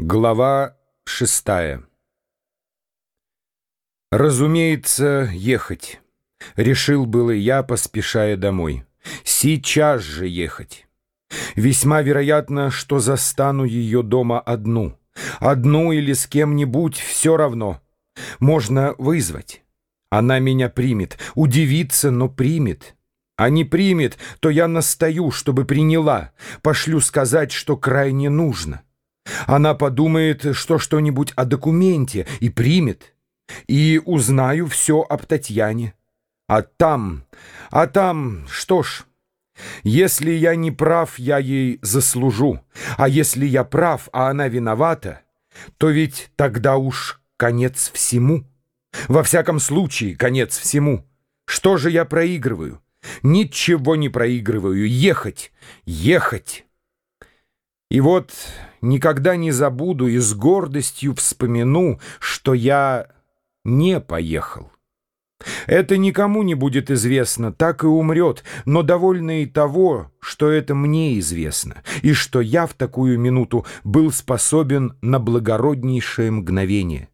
Глава шестая Разумеется, ехать. Решил было я, поспешая домой. Сейчас же ехать. Весьма вероятно, что застану ее дома одну. Одну или с кем-нибудь, все равно. Можно вызвать. Она меня примет. Удивится, но примет. А не примет, то я настаю, чтобы приняла. Пошлю сказать, что крайне нужно. Она подумает, что что-нибудь о документе и примет. И узнаю все об Татьяне. А там, а там, что ж, если я не прав, я ей заслужу. А если я прав, а она виновата, то ведь тогда уж конец всему. Во всяком случае, конец всему. Что же я проигрываю? Ничего не проигрываю. Ехать, ехать. И вот никогда не забуду и с гордостью вспомяну, что я не поехал. Это никому не будет известно, так и умрет, но довольно и того, что это мне известно, и что я в такую минуту был способен на благороднейшее мгновение.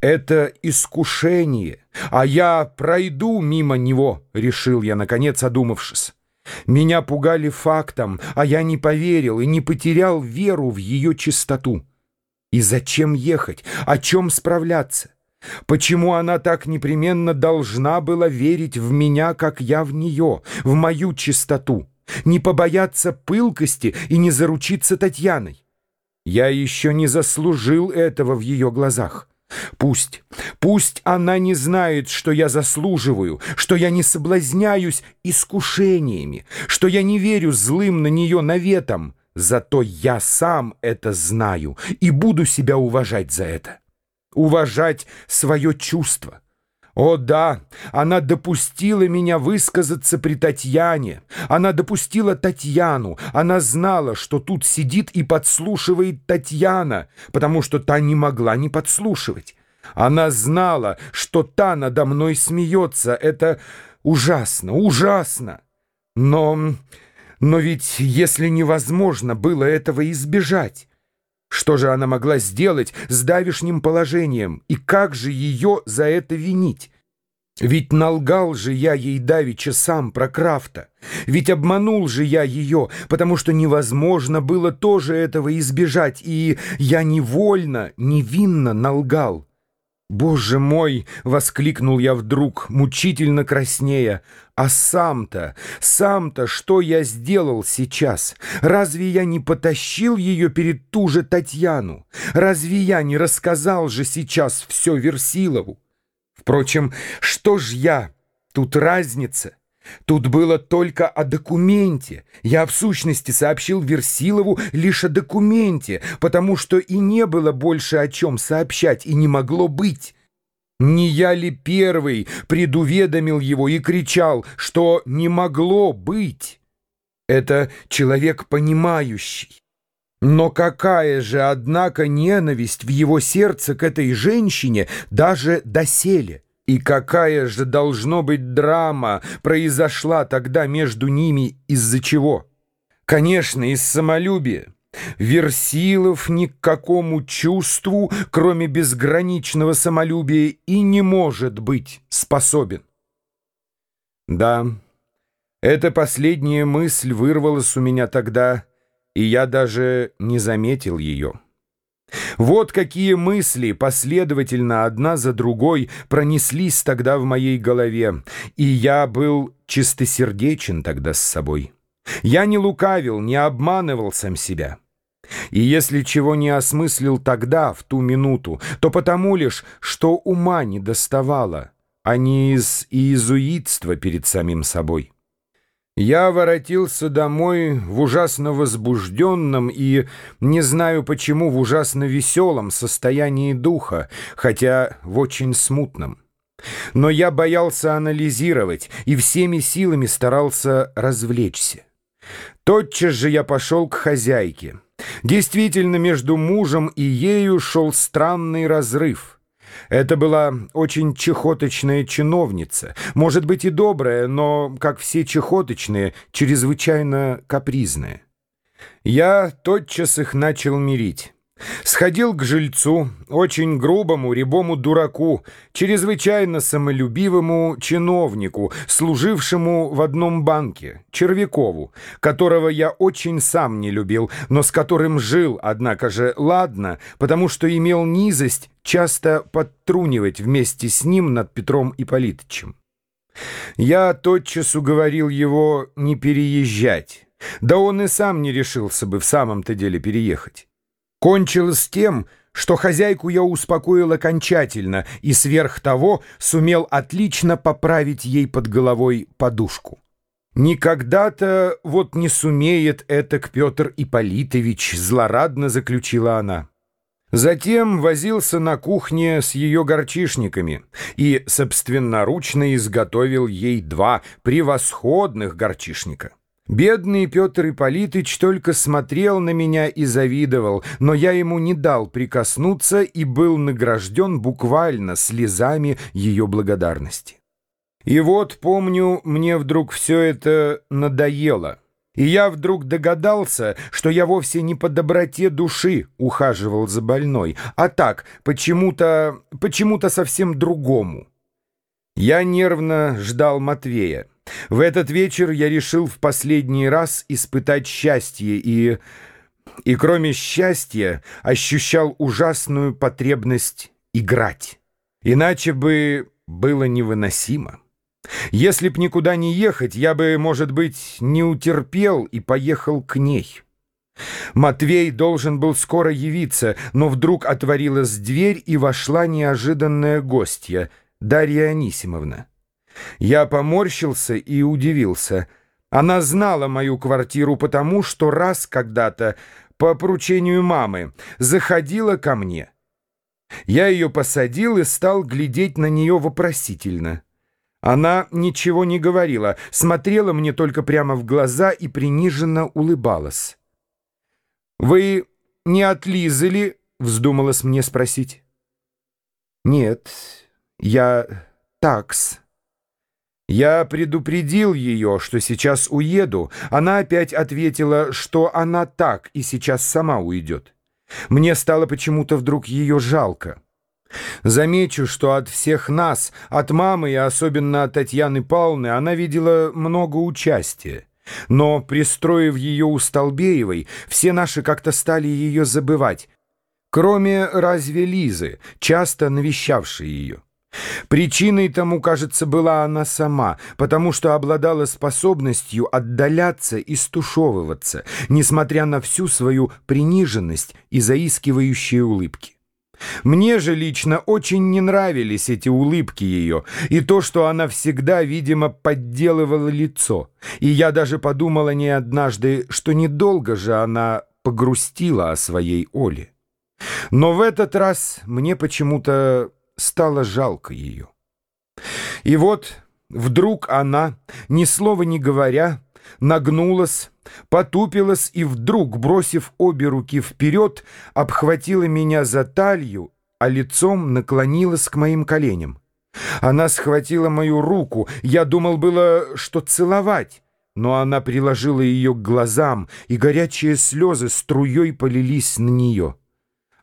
Это искушение, а я пройду мимо него, решил я, наконец одумавшись. Меня пугали фактом, а я не поверил и не потерял веру в ее чистоту. И зачем ехать? О чем справляться? Почему она так непременно должна была верить в меня, как я в нее, в мою чистоту? Не побояться пылкости и не заручиться Татьяной? Я еще не заслужил этого в ее глазах. Пусть, пусть она не знает, что я заслуживаю, что я не соблазняюсь искушениями, что я не верю злым на нее наветом, зато я сам это знаю и буду себя уважать за это. Уважать свое чувство. О да, она допустила меня высказаться при Татьяне. Она допустила Татьяну. Она знала, что тут сидит и подслушивает Татьяна, потому что та не могла не подслушивать. Она знала, что та надо мной смеется. Это ужасно, ужасно. Но... но ведь если невозможно было этого избежать... Что же она могла сделать с давишним положением, и как же ее за это винить? Ведь налгал же я ей давеча сам про Крафта. Ведь обманул же я ее, потому что невозможно было тоже этого избежать, и я невольно, невинно налгал. «Боже мой!» — воскликнул я вдруг, мучительно краснея. «А сам-то, сам-то что я сделал сейчас? Разве я не потащил ее перед ту же Татьяну? Разве я не рассказал же сейчас все Версилову? Впрочем, что ж я? Тут разница. Тут было только о документе. Я в сущности сообщил Версилову лишь о документе, потому что и не было больше о чем сообщать, и не могло быть. Не я ли первый предуведомил его и кричал, что не могло быть? Это человек понимающий. Но какая же, однако, ненависть в его сердце к этой женщине даже доселе? И какая же, должно быть, драма произошла тогда между ними из-за чего? Конечно, из самолюбия. Версилов ни к какому чувству, кроме безграничного самолюбия, и не может быть способен. Да, эта последняя мысль вырвалась у меня тогда, и я даже не заметил ее. Вот какие мысли последовательно одна за другой пронеслись тогда в моей голове, и я был чистосердечен тогда с собой. Я не лукавил, не обманывал сам себя. И если чего не осмыслил тогда, в ту минуту, то потому лишь, что ума не доставало, а не из иезуитства перед самим собой. Я воротился домой в ужасно возбужденном и, не знаю почему, в ужасно веселом состоянии духа, хотя в очень смутном. Но я боялся анализировать и всеми силами старался развлечься. Тотчас же я пошел к хозяйке. Действительно, между мужем и ею шел странный разрыв — это была очень чехоточная чиновница, может быть и добрая, но, как все чехоточные, чрезвычайно капризная. Я тотчас их начал мирить. Сходил к жильцу, очень грубому, рябому дураку, чрезвычайно самолюбивому чиновнику, служившему в одном банке, Червякову, которого я очень сам не любил, но с которым жил, однако же, ладно, потому что имел низость часто подтрунивать вместе с ним над Петром Ипполитычем. Я тотчас уговорил его не переезжать, да он и сам не решился бы в самом-то деле переехать. Кончилось тем, что хозяйку я успокоил окончательно и сверх того сумел отлично поправить ей под головой подушку. «Никогда-то вот не сумеет это к Петр Ипполитович», — злорадно заключила она. Затем возился на кухне с ее горчишниками и собственноручно изготовил ей два превосходных горчишника. Бедный Петр Ипполитыч только смотрел на меня и завидовал, но я ему не дал прикоснуться и был награжден буквально слезами ее благодарности. И вот, помню, мне вдруг все это надоело. И я вдруг догадался, что я вовсе не по доброте души ухаживал за больной, а так, почему-то, почему-то совсем другому. Я нервно ждал Матвея. В этот вечер я решил в последний раз испытать счастье и... И кроме счастья ощущал ужасную потребность играть. Иначе бы было невыносимо. Если б никуда не ехать, я бы, может быть, не утерпел и поехал к ней. Матвей должен был скоро явиться, но вдруг отворилась дверь и вошла неожиданная гостья, Дарья Анисимовна. Я поморщился и удивился. Она знала мою квартиру потому, что раз когда-то, по поручению мамы, заходила ко мне. Я ее посадил и стал глядеть на нее вопросительно. Она ничего не говорила, смотрела мне только прямо в глаза и приниженно улыбалась. «Вы не отлизали?» — вздумалась мне спросить. «Нет, я такс». Я предупредил ее, что сейчас уеду. Она опять ответила, что она так и сейчас сама уйдет. Мне стало почему-то вдруг ее жалко. Замечу, что от всех нас, от мамы и особенно от Татьяны Павловны, она видела много участия. Но, пристроив ее у Столбеевой, все наши как-то стали ее забывать, кроме разве Лизы, часто навещавшей ее. Причиной тому, кажется, была она сама, потому что обладала способностью отдаляться и стушевываться, несмотря на всю свою приниженность и заискивающие улыбки. Мне же лично очень не нравились эти улыбки ее и то, что она всегда, видимо, подделывала лицо. И я даже подумала не однажды, что недолго же она погрустила о своей Оле. Но в этот раз мне почему-то стало жалко ее. И вот вдруг она, ни слова не говоря, нагнулась, потупилась и вдруг, бросив обе руки вперед, обхватила меня за талию, а лицом наклонилась к моим коленям. Она схватила мою руку, я думал было, что целовать, но она приложила ее к глазам, и горячие слезы струей полились на нее.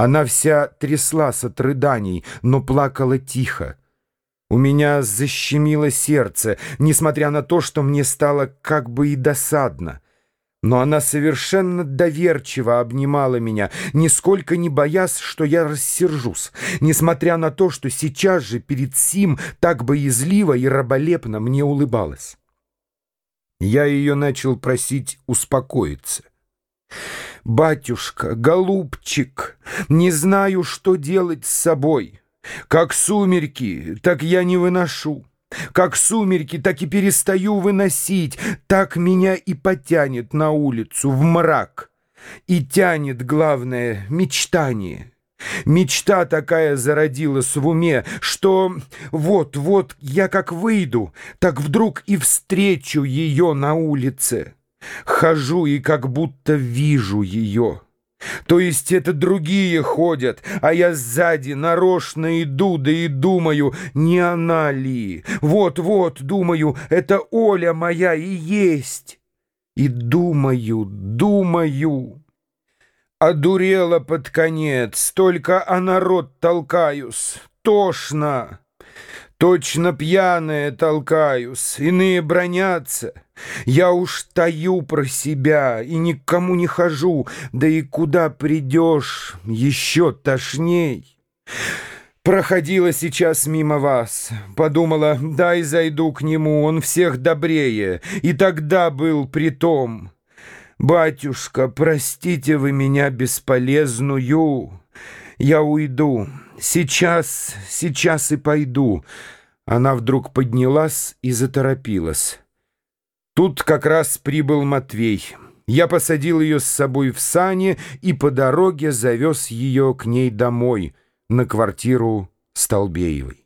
Она вся тряслась от рыданий, но плакала тихо. У меня защемило сердце, несмотря на то, что мне стало как бы и досадно. Но она совершенно доверчиво обнимала меня, нисколько не боясь, что я рассержусь, несмотря на то, что сейчас же перед Сим так боязливо и раболепно мне улыбалась. Я ее начал просить успокоиться. «Батюшка, голубчик, не знаю, что делать с собой. Как сумерки, так я не выношу. Как сумерки, так и перестаю выносить. Так меня и потянет на улицу, в мрак. И тянет, главное, мечтание». Мечта такая зародилась в уме, что вот-вот я как выйду, так вдруг и встречу ее на улице. Хожу и как будто вижу ее. То есть это другие ходят, а я сзади нарочно иду, да и думаю, не она ли? Вот-вот, думаю, это Оля моя и есть. И думаю, думаю. Одурела под конец, только о народ толкаюсь, тошно. Точно пьяная толкаюсь, иные бронятся. Я уж таю про себя и никому не хожу, да и куда придешь, еще тошней. Проходила сейчас мимо вас, подумала, дай зайду к нему, он всех добрее, и тогда был при том. Батюшка, простите вы меня бесполезную, я уйду». «Сейчас, сейчас и пойду». Она вдруг поднялась и заторопилась. Тут как раз прибыл Матвей. Я посадил ее с собой в сане и по дороге завез ее к ней домой, на квартиру Столбеевой.